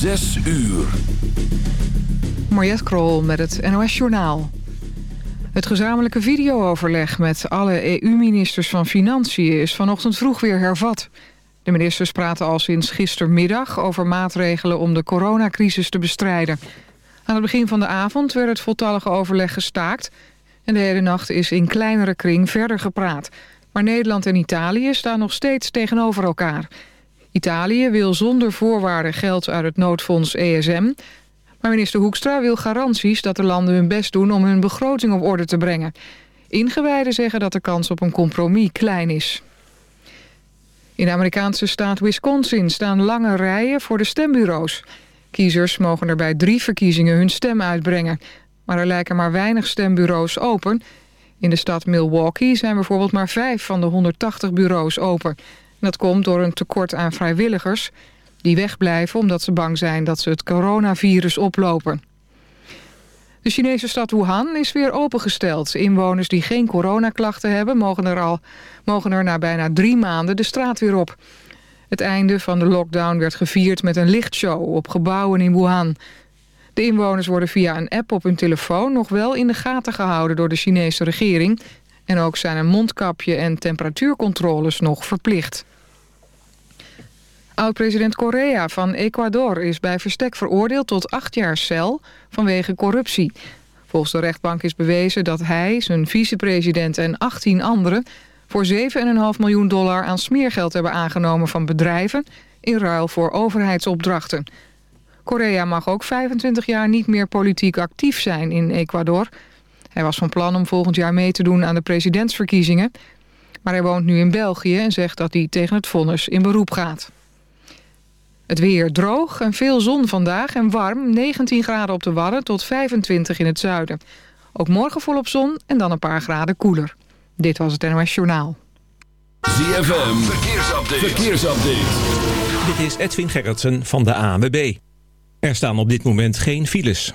Zes uur. Mariette Krol met het NOS Journaal. Het gezamenlijke videooverleg met alle EU-ministers van Financiën... is vanochtend vroeg weer hervat. De ministers praten al sinds gistermiddag over maatregelen... om de coronacrisis te bestrijden. Aan het begin van de avond werd het voltallige overleg gestaakt... en de hele nacht is in kleinere kring verder gepraat. Maar Nederland en Italië staan nog steeds tegenover elkaar... Italië wil zonder voorwaarden geld uit het noodfonds ESM. Maar minister Hoekstra wil garanties dat de landen hun best doen om hun begroting op orde te brengen. Ingewijden zeggen dat de kans op een compromis klein is. In de Amerikaanse staat Wisconsin staan lange rijen voor de stembureaus. Kiezers mogen er bij drie verkiezingen hun stem uitbrengen. Maar er lijken maar weinig stembureaus open. In de stad Milwaukee zijn bijvoorbeeld maar vijf van de 180 bureaus open. Dat komt door een tekort aan vrijwilligers die wegblijven omdat ze bang zijn dat ze het coronavirus oplopen. De Chinese stad Wuhan is weer opengesteld. Inwoners die geen coronaklachten hebben mogen er, al, mogen er na bijna drie maanden de straat weer op. Het einde van de lockdown werd gevierd met een lichtshow op gebouwen in Wuhan. De inwoners worden via een app op hun telefoon nog wel in de gaten gehouden door de Chinese regering. En ook zijn een mondkapje en temperatuurcontroles nog verplicht. Oud-president Correa van Ecuador is bij verstek veroordeeld tot acht jaar cel vanwege corruptie. Volgens de rechtbank is bewezen dat hij, zijn vicepresident en 18 anderen... voor 7,5 miljoen dollar aan smeergeld hebben aangenomen van bedrijven... in ruil voor overheidsopdrachten. Correa mag ook 25 jaar niet meer politiek actief zijn in Ecuador. Hij was van plan om volgend jaar mee te doen aan de presidentsverkiezingen... maar hij woont nu in België en zegt dat hij tegen het vonnis in beroep gaat. Het weer droog en veel zon vandaag en warm. 19 graden op de Wadden tot 25 in het zuiden. Ook morgen volop zon en dan een paar graden koeler. Dit was het NOS Journaal. ZFM, verkeersupdate. verkeersupdate. Dit is Edwin Gerritsen van de ANWB. Er staan op dit moment geen files.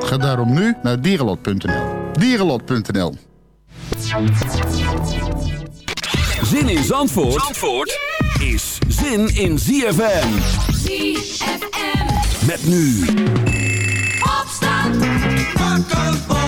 Ga daarom nu naar dierenlot.nl. Dierenlot.nl Zin in Zandvoort, Zandvoort is zin in ZFM. ZFM. Met nu. Opstand. Wakker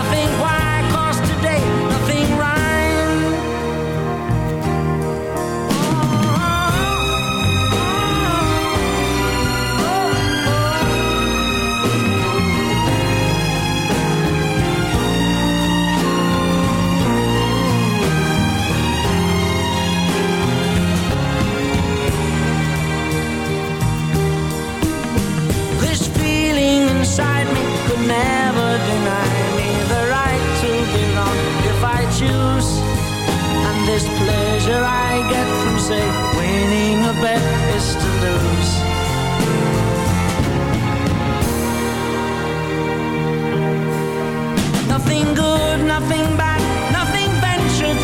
nothing back, nothing ventured,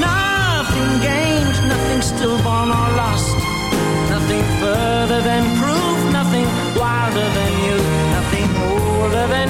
nothing gained, nothing still born or lost, nothing further than proof, nothing wilder than you, nothing older than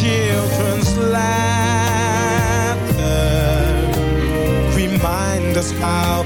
children's laughter. Remind us how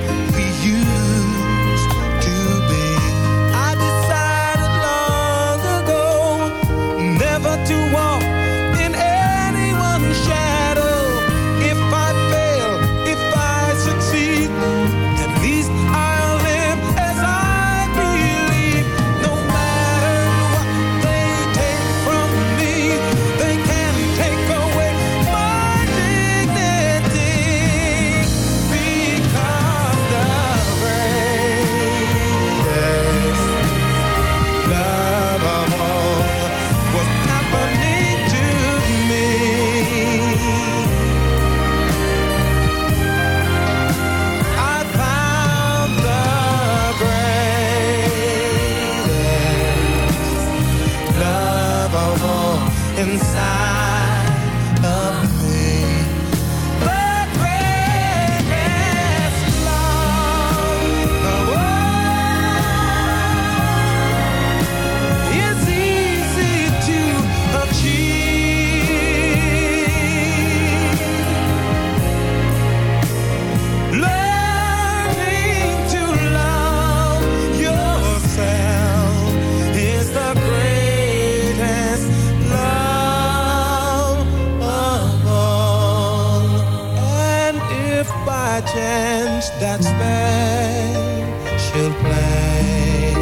by chance that special place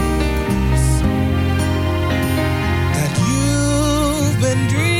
that you've been dreaming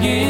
again.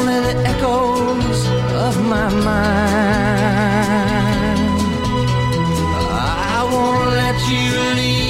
only the echoes of my mind. I won't let you leave.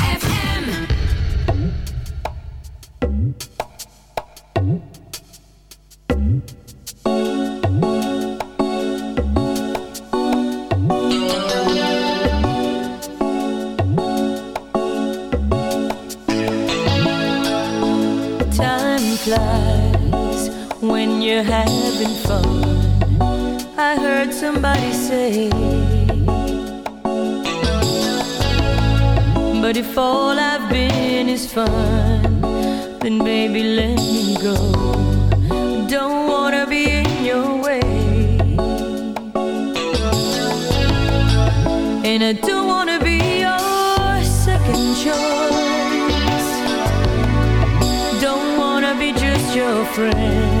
friend.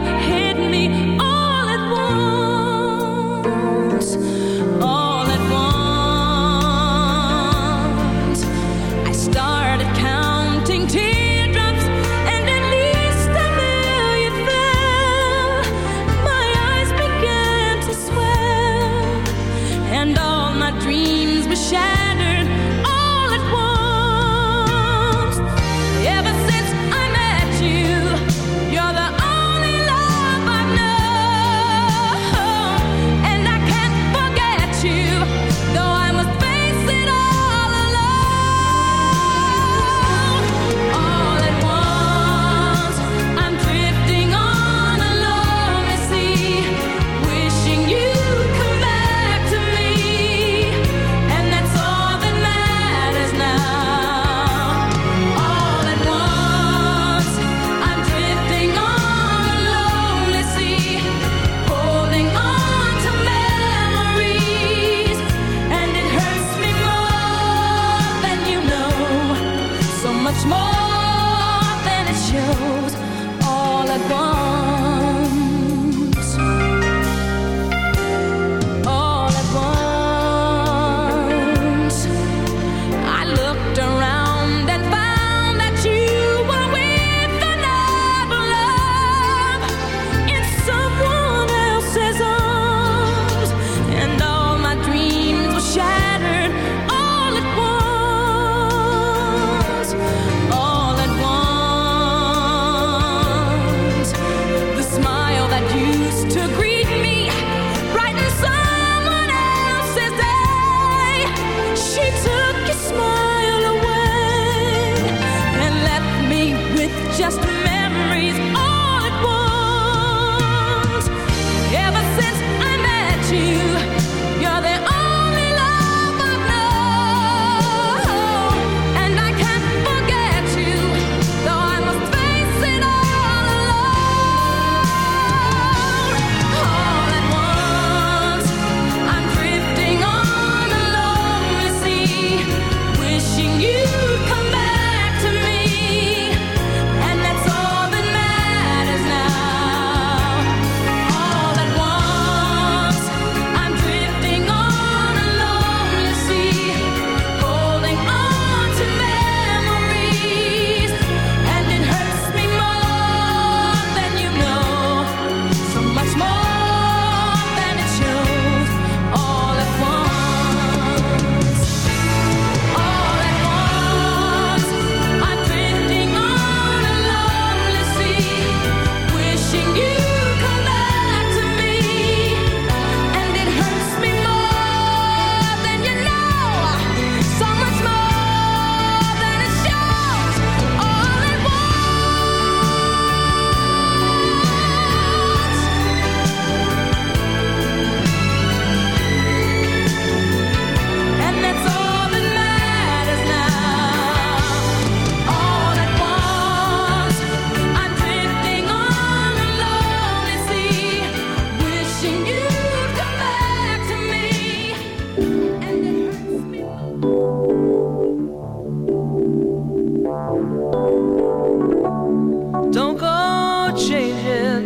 hit me all at once.